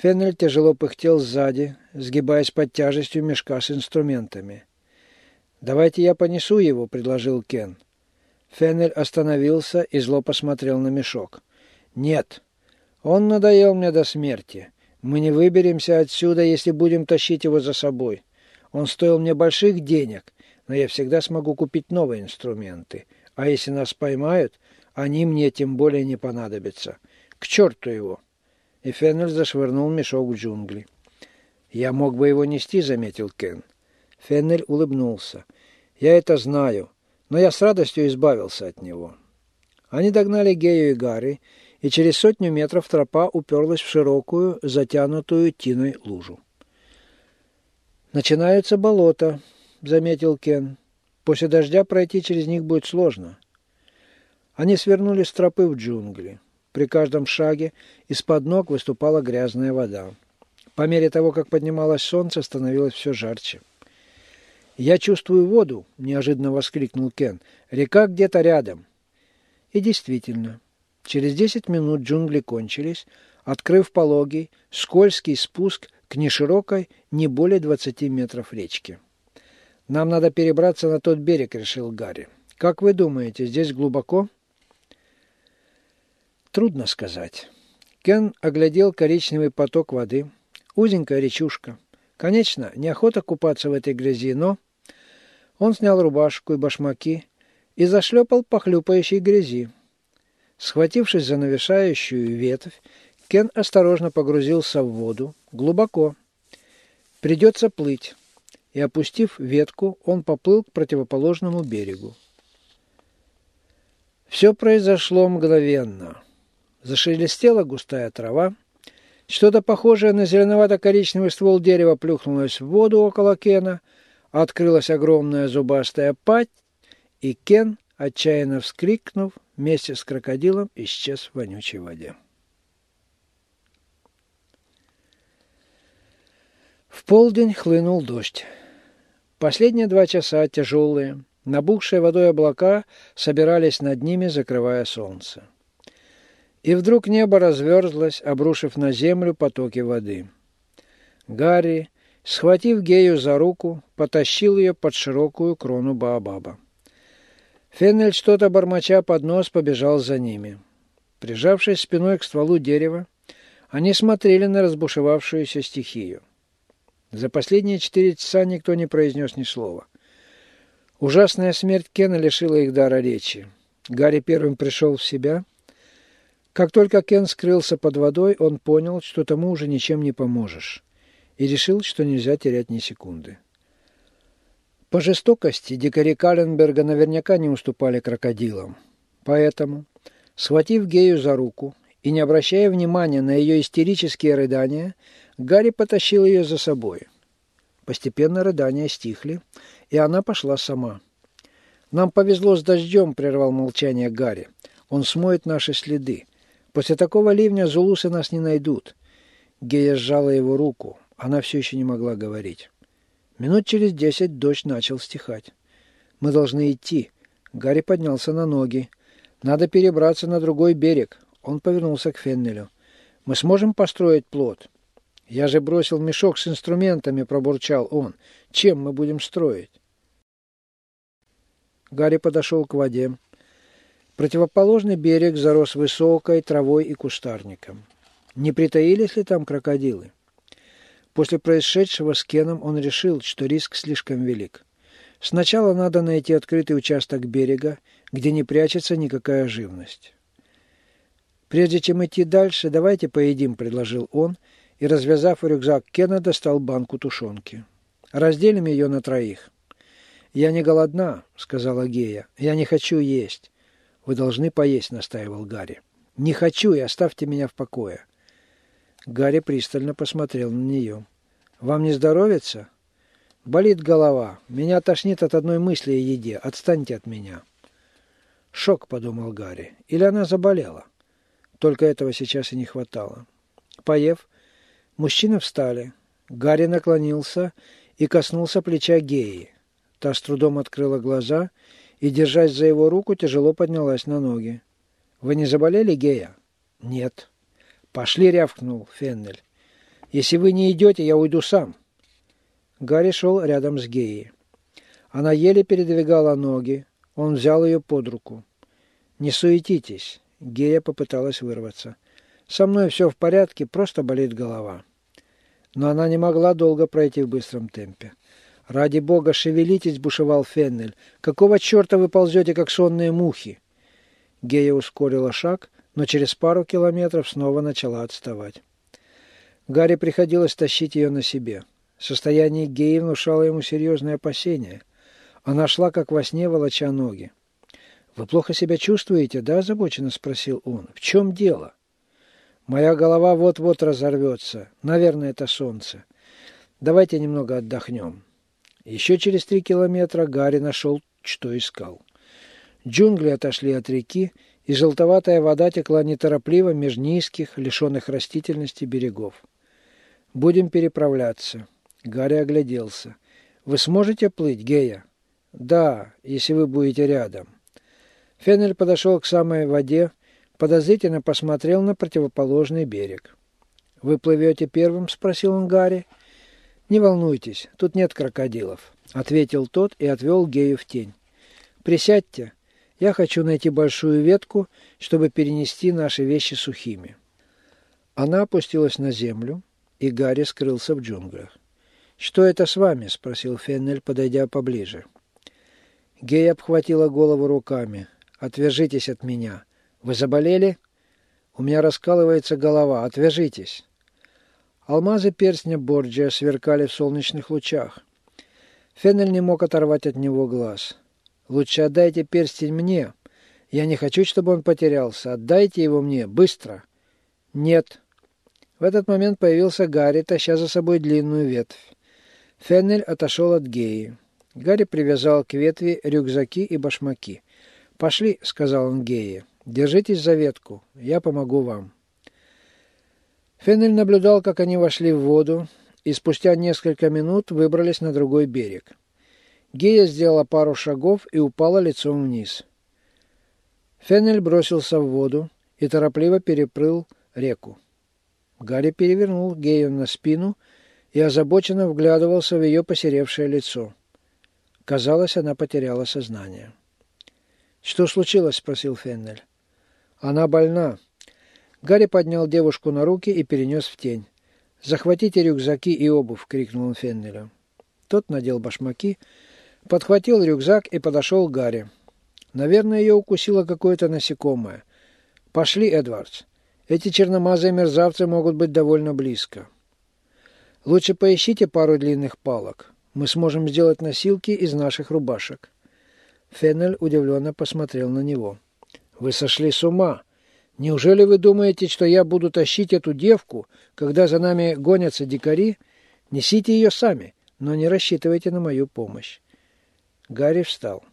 Феннель тяжело пыхтел сзади, сгибаясь под тяжестью мешка с инструментами. «Давайте я понесу его», — предложил Кен. Феннель остановился и зло посмотрел на мешок. «Нет, он надоел мне до смерти. Мы не выберемся отсюда, если будем тащить его за собой. Он стоил мне больших денег, но я всегда смогу купить новые инструменты. А если нас поймают, они мне тем более не понадобятся. К черту его!» И Феннель зашвырнул мешок в джунгли. «Я мог бы его нести», — заметил Кен. Феннель улыбнулся. «Я это знаю, но я с радостью избавился от него». Они догнали Гею и Гарри, и через сотню метров тропа уперлась в широкую, затянутую тиной лужу. «Начинаются болота», — заметил Кен. «После дождя пройти через них будет сложно». Они свернули с тропы в джунгли. При каждом шаге из-под ног выступала грязная вода. По мере того, как поднималось солнце, становилось все жарче. «Я чувствую воду!» – неожиданно воскликнул Кен. «Река где-то рядом!» И действительно, через десять минут джунгли кончились, открыв пологий, скользкий спуск к неширокой, не более двадцати метров речке. «Нам надо перебраться на тот берег», – решил Гарри. «Как вы думаете, здесь глубоко?» Трудно сказать. Кен оглядел коричневый поток воды. Узенькая речушка. Конечно, неохота купаться в этой грязи, но... Он снял рубашку и башмаки и зашлепал по хлюпающей грязи. Схватившись за нависающую ветвь, Кен осторожно погрузился в воду, глубоко. Придется плыть. И, опустив ветку, он поплыл к противоположному берегу. Все произошло мгновенно. Зашелестела густая трава. Что-то похожее на зеленовато-коричневый ствол дерева плюхнулось в воду около Кена. Открылась огромная зубастая пасть, и Кен, отчаянно вскрикнув, вместе с крокодилом исчез в вонючей воде. В полдень хлынул дождь. Последние два часа тяжелые, набухшие водой облака собирались над ними, закрывая солнце. И вдруг небо разверзлось, обрушив на землю потоки воды. Гарри, схватив Гею за руку, потащил ее под широкую крону Баобаба. Феннель, что-то бормоча под нос, побежал за ними. Прижавшись спиной к стволу дерева, они смотрели на разбушевавшуюся стихию. За последние четыре часа никто не произнес ни слова. Ужасная смерть Кена лишила их дара речи. Гарри первым пришел в себя – как только Кен скрылся под водой, он понял, что тому уже ничем не поможешь, и решил, что нельзя терять ни секунды. По жестокости дикари Каленберга наверняка не уступали крокодилам. Поэтому, схватив Гею за руку и не обращая внимания на ее истерические рыдания, Гарри потащил ее за собой. Постепенно рыдания стихли, и она пошла сама. «Нам повезло с дождем», — прервал молчание Гарри. «Он смоет наши следы. После такого ливня зулусы нас не найдут. Гея сжала его руку. Она все еще не могла говорить. Минут через десять дождь начал стихать. Мы должны идти. Гарри поднялся на ноги. Надо перебраться на другой берег. Он повернулся к Феннелю. Мы сможем построить плот? Я же бросил мешок с инструментами, пробурчал он. Чем мы будем строить? Гарри подошел к воде. Противоположный берег зарос высокой травой и кустарником. Не притаились ли там крокодилы? После происшедшего с Кеном он решил, что риск слишком велик. Сначала надо найти открытый участок берега, где не прячется никакая живность. «Прежде чем идти дальше, давайте поедим», — предложил он, и, развязав рюкзак Кена, достал банку тушенки. «Разделим ее на троих». «Я не голодна», — сказала Гея. «Я не хочу есть. «Вы должны поесть», — настаивал Гарри. «Не хочу и оставьте меня в покое». Гарри пристально посмотрел на нее. «Вам не здоровится?» «Болит голова. Меня тошнит от одной мысли о еде. Отстаньте от меня». «Шок», — подумал Гарри. «Или она заболела?» Только этого сейчас и не хватало. Поев, мужчины встали. Гарри наклонился и коснулся плеча Геи. Та с трудом открыла глаза и, держась за его руку, тяжело поднялась на ноги. «Вы не заболели, Гея?» «Нет». «Пошли», — рявкнул Феннель. Если вы не идете, я уйду сам». Гарри шел рядом с Геей. Она еле передвигала ноги. Он взял ее под руку. «Не суетитесь». Гея попыталась вырваться. «Со мной все в порядке, просто болит голова». Но она не могла долго пройти в быстром темпе. «Ради бога, шевелитесь!» – бушевал Феннель. «Какого черта вы ползете, как сонные мухи?» Гея ускорила шаг, но через пару километров снова начала отставать. Гарри приходилось тащить ее на себе. Состояние Геи внушало ему серьезные опасения. Она шла, как во сне, волоча ноги. «Вы плохо себя чувствуете, да?» – озабоченно спросил он. «В чем дело?» «Моя голова вот-вот разорвется. Наверное, это солнце. Давайте немного отдохнем». Еще через три километра Гарри нашел, что искал. Джунгли отошли от реки, и желтоватая вода текла неторопливо меж низких, лишенных растительности берегов. «Будем переправляться». Гарри огляделся. «Вы сможете плыть, Гея?» «Да, если вы будете рядом». Феннель подошел к самой воде, подозрительно посмотрел на противоположный берег. «Вы плывете первым?» – спросил он Гарри. «Не волнуйтесь, тут нет крокодилов», — ответил тот и отвел Гею в тень. «Присядьте, я хочу найти большую ветку, чтобы перенести наши вещи сухими». Она опустилась на землю, и Гарри скрылся в джунглях. «Что это с вами?» — спросил Феннель, подойдя поближе. Гей обхватила голову руками. «Отвяжитесь от меня. Вы заболели?» «У меня раскалывается голова. Отвяжитесь». Алмазы перстня Борджия сверкали в солнечных лучах. Феннель не мог оторвать от него глаз. «Лучше отдайте перстень мне. Я не хочу, чтобы он потерялся. Отдайте его мне. Быстро!» «Нет». В этот момент появился Гарри, таща за собой длинную ветвь. Феннель отошел от Геи. Гарри привязал к ветви рюкзаки и башмаки. «Пошли», — сказал он Гее. «Держитесь за ветку. Я помогу вам». Феннель наблюдал, как они вошли в воду, и спустя несколько минут выбрались на другой берег. Гея сделала пару шагов и упала лицом вниз. Феннель бросился в воду и торопливо переплыл реку. Гарри перевернул Гею на спину и озабоченно вглядывался в ее посеревшее лицо. Казалось, она потеряла сознание. «Что случилось?» – спросил Феннель. «Она больна. Гарри поднял девушку на руки и перенес в тень. «Захватите рюкзаки и обувь!» — крикнул он Феннелю. Тот надел башмаки, подхватил рюкзак и подошел к Гарри. Наверное, ее укусило какое-то насекомое. «Пошли, Эдвардс. Эти черномазые мерзавцы могут быть довольно близко. Лучше поищите пару длинных палок. Мы сможем сделать носилки из наших рубашек». Феннель удивленно посмотрел на него. «Вы сошли с ума!» Неужели вы думаете, что я буду тащить эту девку, когда за нами гонятся дикари? Несите ее сами, но не рассчитывайте на мою помощь. Гарри встал.